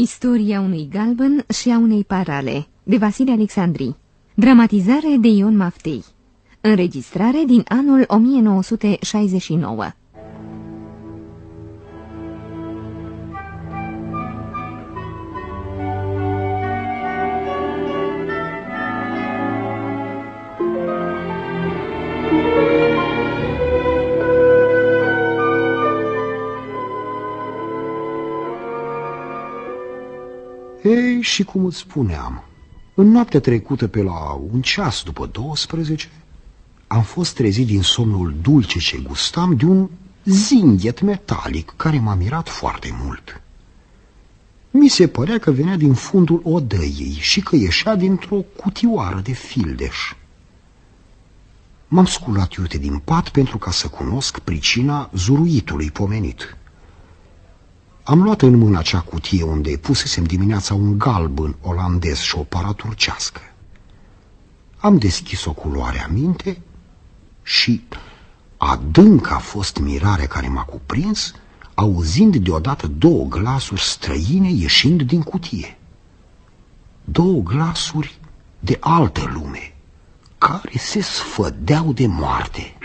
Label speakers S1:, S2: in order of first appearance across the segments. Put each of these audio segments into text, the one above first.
S1: Istoria unui galben și a unei parale, de Vasile Alexandri. Dramatizare de Ion Maftei. Înregistrare din anul 1969.
S2: Și cum îți spuneam, în noaptea trecută pe la un ceas după 12, am fost trezit din somnul dulce ce gustam de un zinghet metalic care m-a mirat foarte mult. Mi se părea că venea din fundul odăiei și că ieșea dintr-o cutioară de fildeș. M-am sculat iute din pat pentru ca să cunosc pricina zuruitului pomenit. Am luat în mână acea cutie unde pusesem dimineața un galben olandez și o para turcească. Am deschis-o cu luarea minte și adânc a fost mirarea care m-a cuprins, auzind deodată două glasuri străine ieșind din cutie. Două glasuri de altă lume, care se sfădeau de moarte.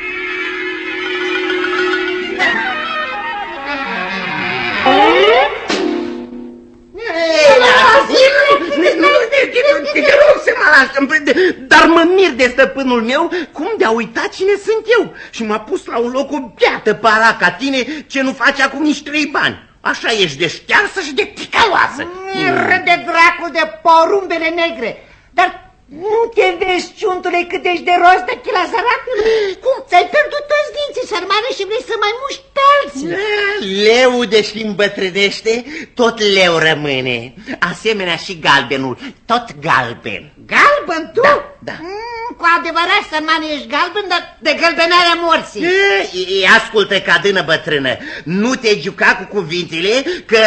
S3: Te rog să mă lași, dar mă mir de stăpânul meu cum de-a uitat cine sunt eu și m-a pus la un loc o beată para ca tine ce nu face acum nici trei bani. Așa ești de ștearsă și de ticăloasă.
S4: Miră de dracul de porumbele negre. Dar nu te vezi, ciuntule, cât ești de rost de chila săracului? Cum? Ți-ai pierdut toți dinții, sărmane, și vrei să mai muști pe alții?
S3: Leu, deși îmbătrânește, tot leu rămâne. Asemenea și galbenul, tot galben.
S4: Galben, tu?
S3: Da, da.
S4: Mm, cu adevărat, sărmane, ești galben, dar de gălbenarea morții.
S3: E, ascultă, cadână bătrână, nu te juca cu cuvintele, că...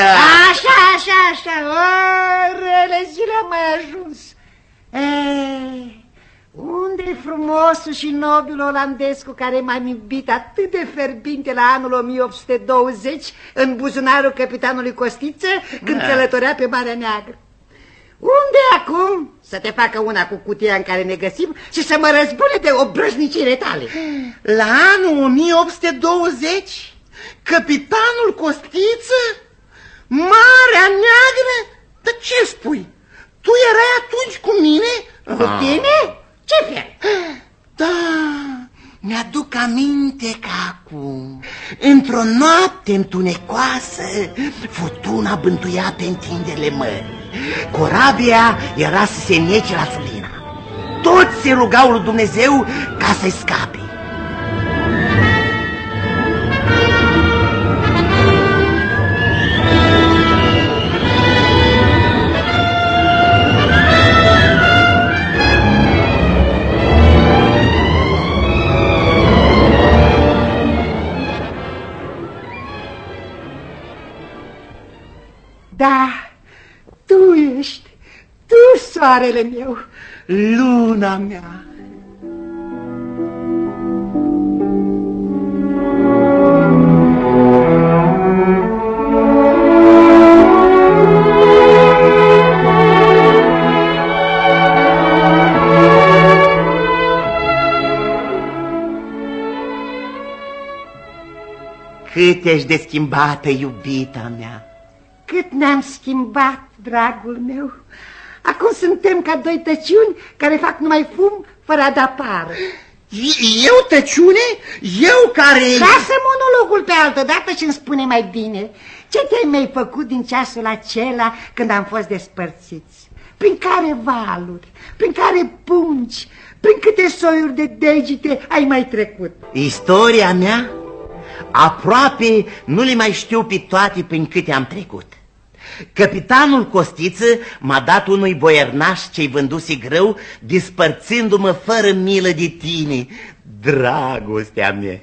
S4: Așa, așa, așa, o, rele zile am mai ajuns. Ei, unde frumosul și nobil olandez cu care m-am iubit atât de ferbinte la anul 1820 în buzunarul capitanului Costiță când da. călătorea pe Marea Neagră? Unde acum să te facă una cu cutia în care ne găsim și să mă răzbune de obrăznicire tale?
S3: La anul 1820? Capitanul Costiță? Marea Neagră? Dar ce spui? Tu erai atunci cu mine?
S4: Cu ah. tine? Ce fel?
S3: Da, mi-aduc aminte că acum, într-o noapte întunecoasă, furtuna bântuia pe întinderile mării. Corabia era să se nece la Sulina. Toți se rugau lui Dumnezeu ca să-i scape.
S4: Da, tu ești, tu soarele meu, luna mea.
S3: Cât ești de schimbată, iubita mea!
S4: Cât ne-am schimbat, dragul meu. Acum suntem ca doi tăciuni care fac numai fum fără a da pară.
S3: Eu tăciune? Eu care...
S4: Lasă monologul pe altă dată și îmi spune mai bine. Ce te-ai mai făcut din ceasul acela când am fost despărțiți? Prin care valuri, prin care pungi, prin câte soiuri de degete ai mai trecut?
S3: Istoria mea? Aproape nu le mai știu pe toate prin câte am trecut. Capitanul Costiță m-a dat unui boiernaș ce-i vânduse greu, dispărțându-mă fără milă de tine, dragostea mea.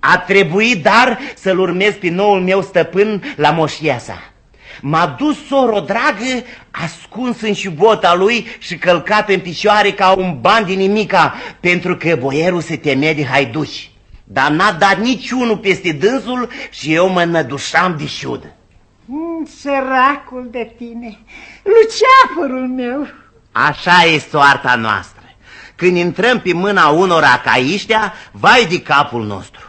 S3: A trebuit dar să-l urmez pe noul meu stăpân la moșiasa. M-a dus soro dragă, ascuns în șubota lui și călcat în picioare ca un ban din nimica, pentru că boierul se temea de haiduși. Dar n-a dat niciunul peste dânsul și eu mă nădușam de șudă.
S4: Mm. săracul de tine, luceafărul meu.
S3: Așa e soarta noastră. Când intrăm pe mâna unora ca iștea, vai de capul nostru.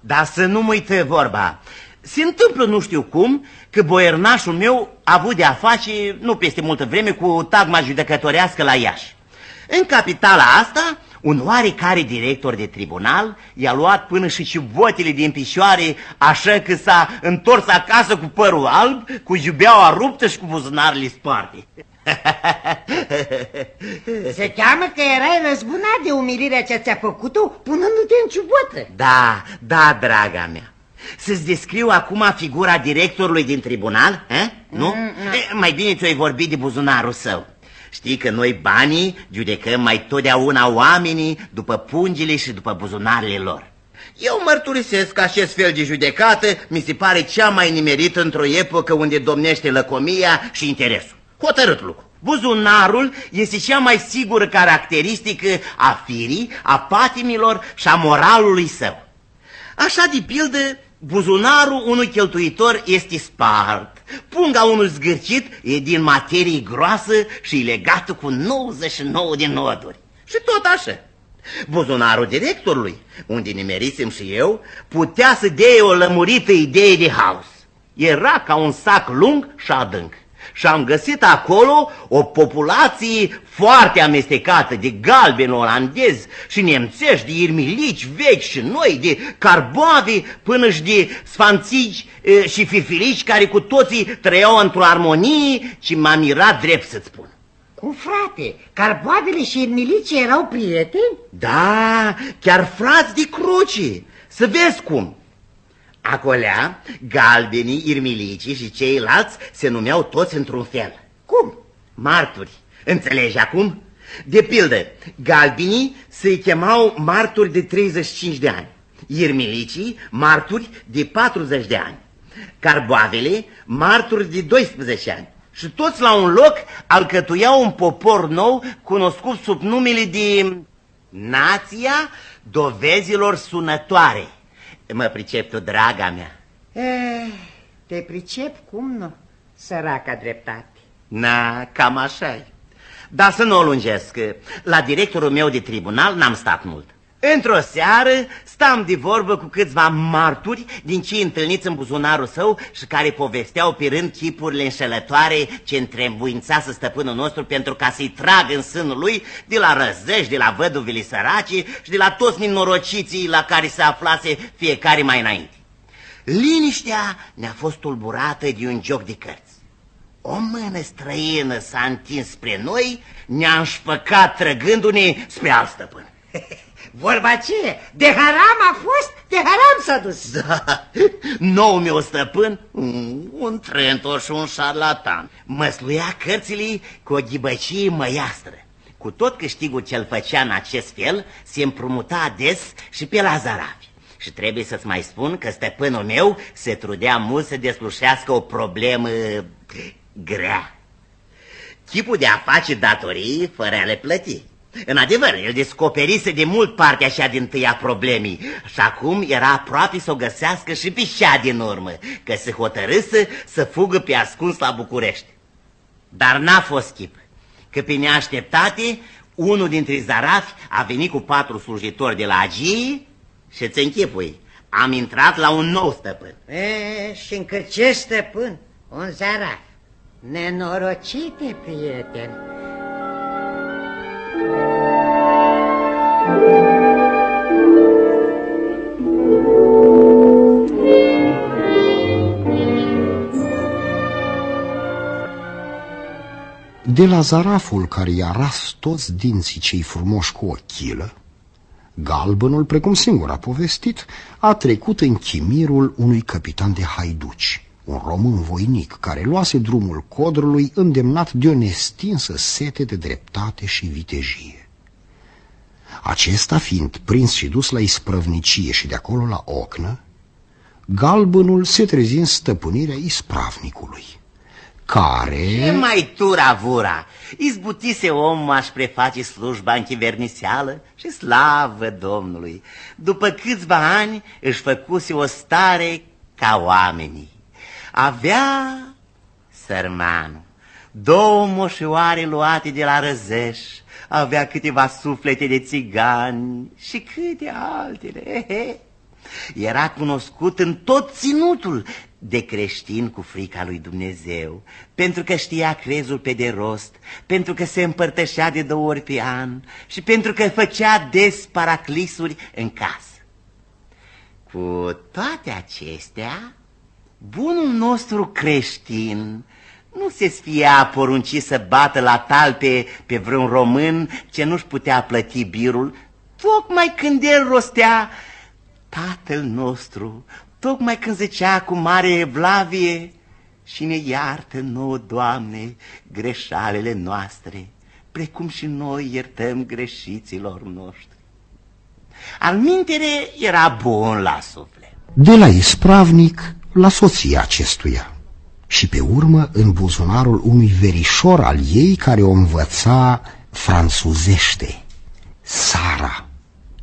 S3: Dar să nu mă uite vorba. Se întâmplă nu știu cum că boiernașul meu a avut de-a face, nu peste multă vreme, cu tagma judecătorească la Iași. În capitala asta, un oarecare director de tribunal i-a luat până și ciubotele din pișoare, așa că s-a întors acasă cu părul alb, cu jubeaua ruptă și cu buzunarele sparte.
S4: Se cheamă că erai răzbunat de umilirea ce ți-a făcut-o punându-te în ciubotă.
S3: Da, da, draga mea. Să-ți descriu acum figura directorului din tribunal, eh? nu? Mm, mm. E, mai bine ți-o-ai vorbit de buzunarul său. Știi că noi banii judecăm mai totdeauna oamenii după pungile și după buzunarele lor. Eu mărturisesc că acest fel de judecată mi se pare cea mai nimerită într-o epocă unde domnește lăcomia și interesul. Hotărât lucru. Buzunarul este cea mai sigură caracteristică a firii, a patimilor și a moralului său. Așa de pildă, buzunarul unui cheltuitor este spart, punga unui zgârcit e din materie groasă și e legată cu 99 de noduri. Și tot așa. Buzunarul directorului, unde nimerisem și eu, putea să dea o lămurită idee de haos. Era ca un sac lung și adânc și am găsit acolo o populație foarte amestecată de galbeni olandezi și nemțești, de irmilici vechi și noi, de carboavi până și de sfanțici și fifilici care cu toții trăiau într-o armonie și m-a mirat drept să-ți spun.
S4: Cu frate, carboavele și irmilici erau prieteni?
S3: Da, chiar frați de cruci. Să vezi cum. Acolea, galbenii, irmilicii și ceilalți se numeau toți într-un fel.
S4: Cum?
S3: Marturi. Înțelegi acum? De pildă, galbenii se chemau marturi de 35 de ani, irmilicii marturi de 40 de ani, carboavele marturi de 12 ani. Și toți la un loc alcătuiau un popor nou cunoscut sub numele de Nația Dovezilor Sunătoare. Mă pricep tu, draga mea.
S4: Eh, te pricep cum nu, săraca dreptate.
S3: Na, cam așa -i. Dar să nu o lungesc. La directorul meu de tribunal n-am stat mult. Într-o seară stam de vorbă cu câțiva marturi din cei întâlniți în buzunarul său și care povesteau pe rând chipurile înșelătoare ce întrebuințase stăpânul nostru pentru ca să-i trag în sânul lui de la răzăși, de la văduvile săraci și de la toți minorociții la care se aflase fiecare mai înainte. Liniștea ne-a fost tulburată de un joc de cărți. O mână străină s-a întins spre noi, ne-a înșpăcat trăgându-ne spre alt stăpân.
S4: Vorba ce? De haram a fost, de haram s-a dus.
S3: Da, nou meu stăpân, un trentor și un șarlatan. Măsluia cărțile cu o ghibăcie măiastră. Cu tot câștigul ce-l făcea în acest fel, se împrumuta des și pe la zarafi. Și trebuie să-ți mai spun că stăpânul meu se trudea mult să deslușească o problemă grea. Chipul de a face datorii fără a le plăti. În adevăr, el descoperise de mult partea așa din tâia problemii și acum era aproape să o găsească și pe cea din urmă, că se hotărâse să fugă pe ascuns la București. Dar n-a fost chip, că pe neașteptate, unul dintre zarafi a venit cu patru slujitori de la agii și ți închipui, am intrat la un nou stăpân.
S4: E, și încă ce stăpân? Un zaraf. Nenorocite, prieten.
S2: De la zaraful care i-a ras toți dinții cei frumoși cu o chilă, galbenul, precum singur a povestit, a trecut în chimirul unui capitan de haiduci, un român voinic care luase drumul codrului îndemnat de o nestinsă sete de dreptate și vitejie. Acesta fiind prins și dus la isprăvnicie și de acolo la ocnă, galbenul se trezi în stăpânirea ispravnicului care...
S3: Ce mai tura vura? Izbutise omul aș preface slujba închiverniseală și slavă Domnului. După câțiva ani își făcuse o stare ca oamenii. Avea sărmanul două moșoare luate de la răzeș, avea câteva suflete de țigani și câte altele. Era cunoscut în tot ținutul de creștin cu frica lui Dumnezeu, pentru că știa crezul pe de rost, pentru că se împărtășea de două ori pe an și pentru că făcea des paraclisuri în casă. Cu toate acestea, bunul nostru creștin nu se sfia porunci să bată la talpe pe vreun român ce nu-și putea plăti birul, tocmai când el rostea Tatăl nostru, tocmai când zicea cu mare evlavie și ne iartă nouă, Doamne, greșalele noastre, precum și noi iertăm greșiților noștri. Al mintere era bun la suflet.
S2: De la ispravnic la soția acestuia și pe urmă în buzunarul unui verișor al ei care o învăța franțuzește, Sara,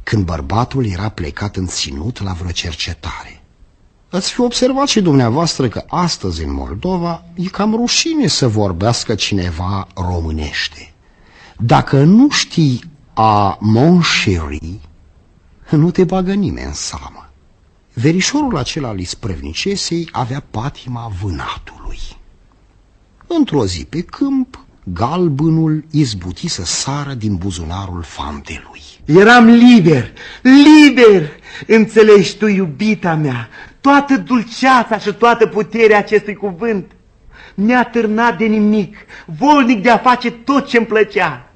S2: când bărbatul era plecat în ținut la vreo cercetare. Ați fi observat și dumneavoastră că astăzi în Moldova e cam rușine să vorbească cineva românește. Dacă nu știi a mon chéri, nu te bagă nimeni în seamă. Verișorul acela al isprăvnicesei avea patima vânatului. Într-o zi pe câmp, galbânul izbuti să sară din buzunarul fantelui.
S3: Eram liber, liber, înțelegi tu, iubita mea, toată dulceața și toată puterea acestui cuvânt. Mi-a târnat de nimic, volnic de a face tot ce-mi plăcea.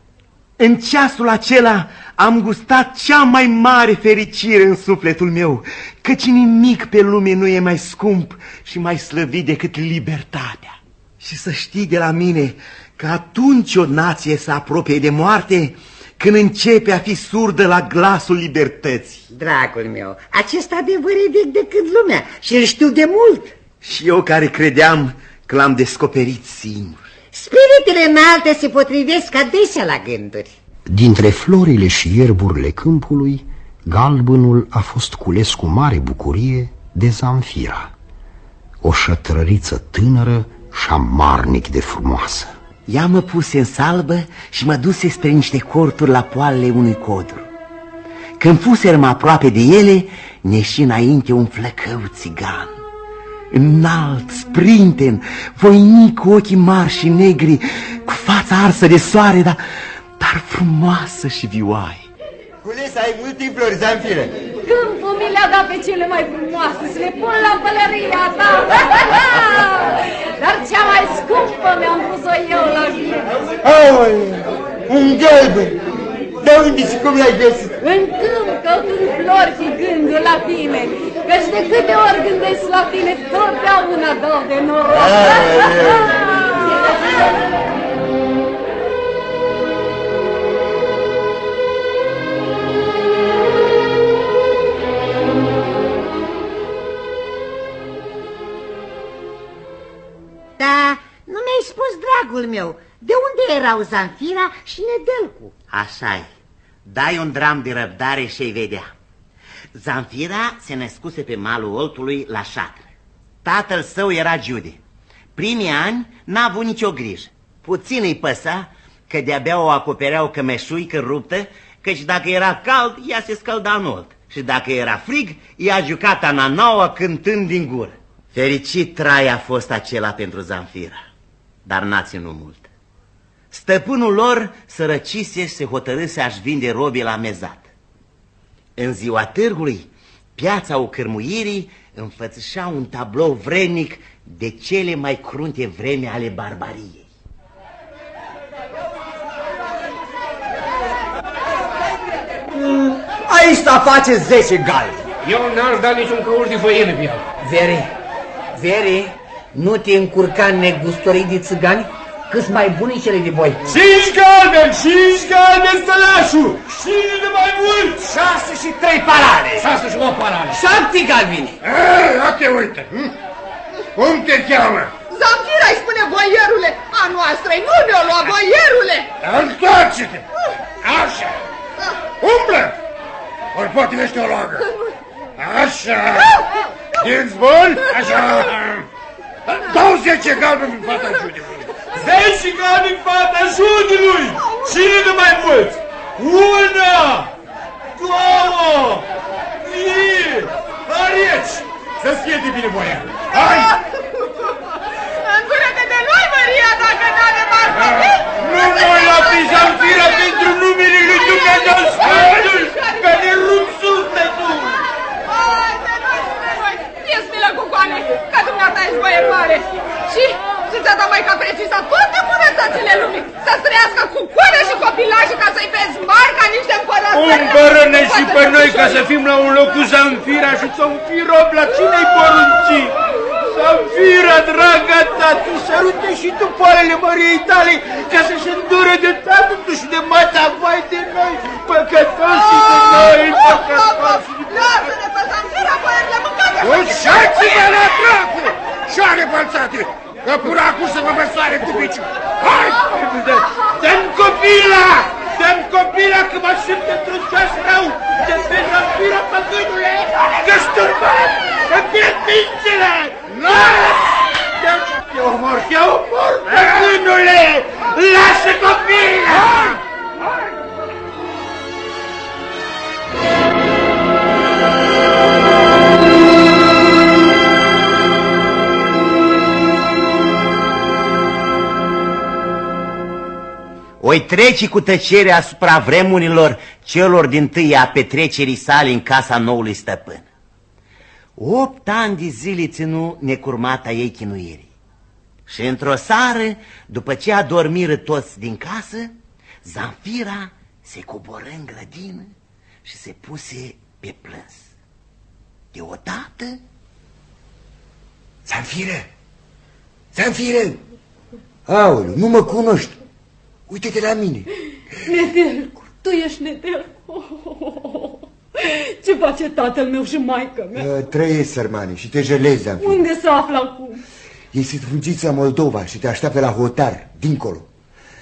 S3: În ceasul acela am gustat cea mai mare fericire în sufletul meu, căci nimic pe lume nu e mai scump și mai slăvit decât libertatea. Și să știi de la mine că atunci o nație se apropie de moarte, când începe a fi surdă la glasul libertății.
S4: Dragul meu, acest adevăr e vechi decât lumea și îl știu de mult.
S3: Și eu care credeam că l-am descoperit singur.
S4: Spiritele înalte se potrivesc adesea la gânduri.
S2: Dintre florile și ierburile câmpului, galbânul a fost cules cu mare bucurie de Zamfira, o șătrăriță tânără și amarnic de frumoasă.
S3: Ea mă puse în salbă și mă duse spre niște corturi la poalele unui codru. Când fuserăm aproape de ele, ne și înainte un flăcău țigan. Înalt, sprinten, voinic cu ochii mari și negri, cu fața arsă de soare, dar, dar frumoasă și vioaie.
S5: Culesa, ai multe flori, Zamfiră.
S6: Câmpul mi le-a dat pe cele mai frumoase să le pun la pălăria ta. Dar cea mai scumpă mi-am pus-o eu la viață.
S5: Aoleu, un galben. De unde și cum l-ai găsit?
S6: În câmp căutând flori și gândul la tine. Căci de câte ori gândesc la tine, totdeauna dau de noroc.
S4: Da, dragul meu, de unde erau Zanfira și Nedelcu?
S3: așa -i. Dai un dram de răbdare și-i vedea. Zanfira se născuse pe malul Oltului la șatră. Tatăl său era Giude. Primii ani n-a avut nicio grijă. Puțin îi păsa că de-abia o acopereau cămeșuică ruptă, căci dacă era cald, ea se scălda în olt. Și dacă era frig, ea jucat ananaua cântând din gură. Fericit trai a fost acela pentru Zanfira, dar n-a ținut mult. Stăpânul lor sărăcise și se hotărâ să-și vinde robii la mezat. În ziua târgului, piața ocârmuirii înfățișa un tablou vrenic de cele mai crunte vreme ale barbariei.
S5: Aici sta face 10 gali.
S7: Eu n-aș da niciun căuș de făină pe el.
S4: Vere, Vere, nu te încurca negustorii de țigani? Cât mai buni cele de voi.
S7: Cinci galben, cinci galben, stălașul! Și de mai mult!
S5: Șase și trei parale.
S7: Șase și o parale.
S4: Șapte galbini.
S7: Eh, ia te uite. hm? Cum te cheamă?
S8: Zamfira îi spune boierule, a noastră nu ne-o lua boierule.
S7: Întoarce-te! Așa! Umblă! Ori poate ești o logă. Așa! Dinți bun? Așa!
S5: Dau zece galbeni în fata judeului.
S7: Zece galbeni în fata judeului. Cine de mai mulți? Una, două, trei, areci. Să-ți fie de bine, boian. Hai!
S8: Îngură-te de noi, Maria, dacă n-are marfă.
S7: Nu noi la Pizanfira pentru numele lui Dumnezeu Sfântul, că ne rup sufletul.
S8: Hai, de noi, de noi. Fie-ți milă cu coane, că dumneata ești băie mare. Și și ți-a dat mai ca precisa toate bunătățile lumii. Să trăiască cu coane și copilași ca să-i vezi mari ca niște împărăți.
S7: Împărăne și pe noi ca să fim la un loc cu Zanfira și să-mi fi rob la cine-i porunci. Zanfira, draga ta, tu sărute și tu poalele Măriei tale ca să-și îndure de tatăl și de mata, vai de noi, păcătoși de noi, păcătoși.
S8: Lasă-ne pe Zanfira, părerile mâncate.
S5: Ușați-vă la dracu! Șoare bălțate! Că până acum să vă măsoare cu piciu! Hai!
S7: Dăm copila! Dăm copila că mă simt într-un ceas rău! De pe Zanfira, păgânule! Că-ți turbat! Că-mi mințile! Te omor, te omor, păgânule! Lasă copila!
S3: Oi trece cu tăcere asupra vremurilor celor din tâi a petrecerii sale în casa noului stăpân. Opt ani de zile ținu necurmata ei chinuirii. Și într-o sară, după ce adormiră toți din casă, Zanfira se coboră în grădină și se puse pe plâns. Deodată...
S5: Zanfire! Zanfire! Aoleu, nu mă cunoști! Uite-te la mine!
S6: Nedelcu, tu ești Nedelcu. Ce face tatăl meu și maică mea?
S5: Uh, Trăiesc, sărmane, și te jelezi, Zanfire.
S6: Unde se află acum?
S5: Ei sunt fugiți la Moldova și te așteaptă la hotar, dincolo.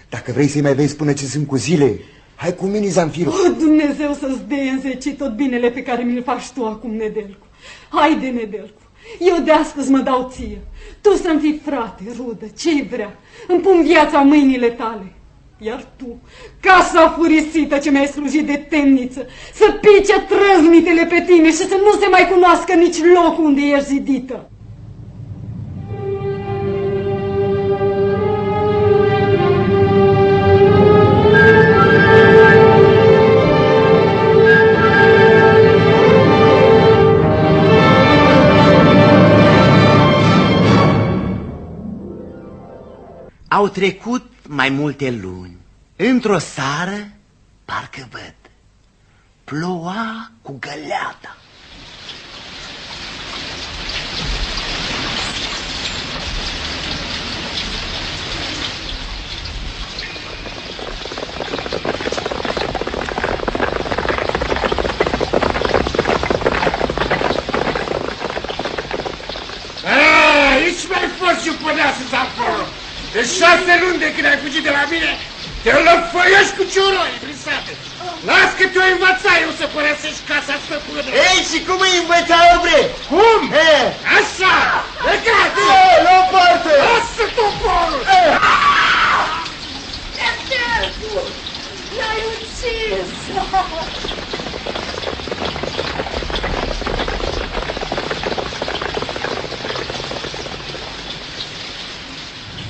S5: Dacă vrei să-i mai vezi până ce sunt cu zile, hai cu mine, Zanfiru.
S6: Oh, Dumnezeu să-ți dea în zece tot binele pe care mi-l faci tu acum, Nedelcu. Haide, Nedelcu, eu de astăzi mă dau ție. Tu să-mi fii frate, rudă, ce-i vrea. Îmi pun viața în mâinile tale. Iar tu, casa furisită ce mi-ai slujit de temniță, să pice trăznitele pe tine și să nu se mai cunoască nici locul unde ești zidită.
S3: Au trecut mai multe luni. Într-o sară, parcă văd, ploua cu găleata.
S5: Aici mai fost și pădeasă, Zanfiro! De șase luni de când ai fugit de la mine, te lăfăiești cu cioroi prin sate. Las că te-o învăța eu să părăsești casa stăpână.
S3: Ei, și cum îi învăța, obre?
S5: Cum?
S3: E,
S5: Așa! Plecați!
S3: e, la o parte!
S5: Lasă toporul!
S6: Nedelcu, l-ai ucis!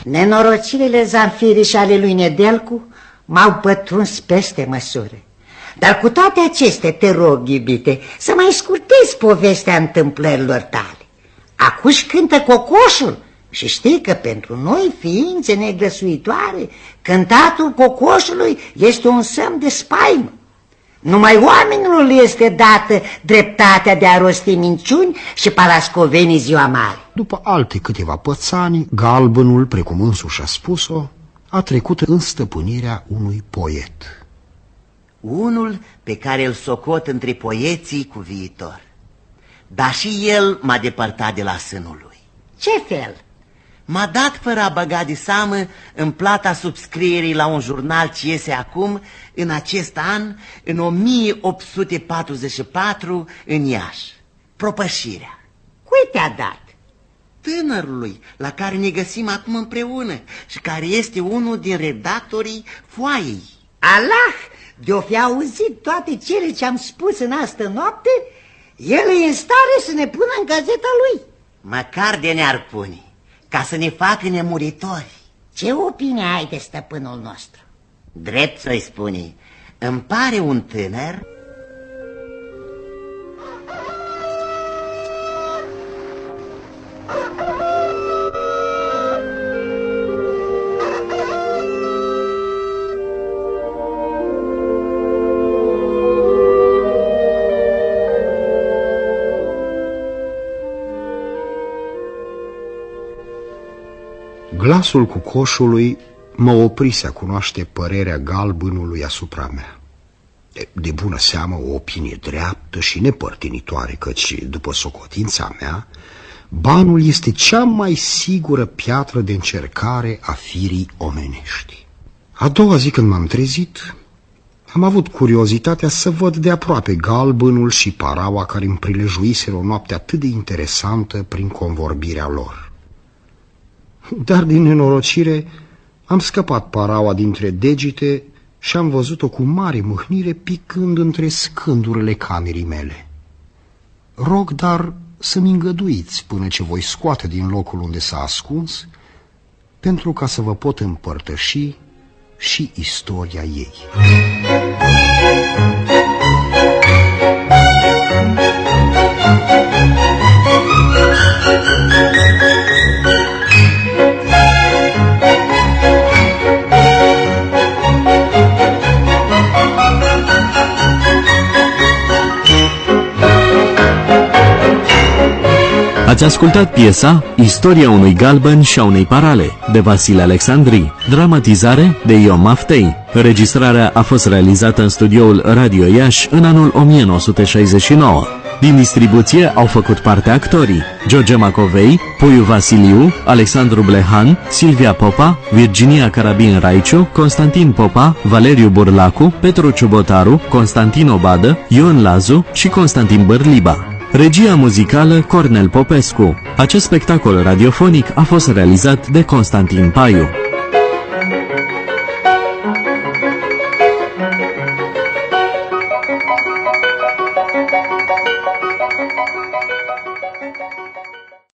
S4: Nenorocirile Zanfirii și ale lui Nedelcu m-au pătruns peste măsură. Dar cu toate acestea te rog, iubite, să mai scurtezi povestea întâmplărilor tale. Acuși cântă cocoșul și știi că pentru noi, ființe negrăsuitoare, cântatul cocoșului este un semn de spaimă. Numai oamenilor le este dată dreptatea de a rosti minciuni și parascovenii ziua mare.
S2: După alte câteva pățani, galbenul, precum însuși a spus-o, a trecut în stăpânirea unui poet.
S3: Unul pe care îl socot între poeții cu viitor. Dar și el m-a depărtat de la sânul lui.
S4: Ce fel?
S3: M-a dat fără a băga de seamă în plata subscrierii la un jurnal ce iese acum, în acest an, în 1844, în Iași. Propășirea.
S4: Cui te-a dat?
S3: tânărului la care ne găsim acum împreună și care este unul din redactorii foaiei.
S4: Allah, de-o fi auzit toate cele ce am spus în astă noapte, el e în stare să ne pună în gazeta lui.
S3: Măcar de ne-ar pune, ca să ne facă nemuritori.
S4: Ce opinie ai de stăpânul nostru?
S3: Drept să-i spune, îmi pare un tânăr
S2: Glasul cu coșului mă oprise a cunoaște părerea galbânului asupra mea. De bună seamă o opinie dreaptă și nepărtinitoare, căci, după socotința mea, banul este cea mai sigură piatră de încercare a firii omenești. A doua zi când m-am trezit, am avut curiozitatea să văd de aproape galbânul și paraua care îmi prilejuiseră o noapte atât de interesantă prin convorbirea lor. Dar din nenorocire am scăpat paraua dintre degete și am văzut-o cu mare mâhnire picând între scândurile camerii mele. Rog, dar să-mi îngăduiți până ce voi scoate din locul unde s-a ascuns, pentru ca să vă pot împărtăși și istoria ei.
S9: Ați ascultat piesa Istoria unui galben și a unei parale de Vasile Alexandri, dramatizare de Ion Maftei. Înregistrarea a fost realizată în studioul Radio Iași în anul 1969. Din distribuție au făcut parte actorii George Macovei, Puiu Vasiliu, Alexandru Blehan, Silvia Popa, Virginia Carabin Raiciu, Constantin Popa, Valeriu Burlacu, Petru Ciubotaru, Constantin Obadă, Ion Lazu și Constantin Bărliba. Regia muzicală Cornel Popescu. Acest spectacol radiofonic a fost realizat de Constantin Paiu.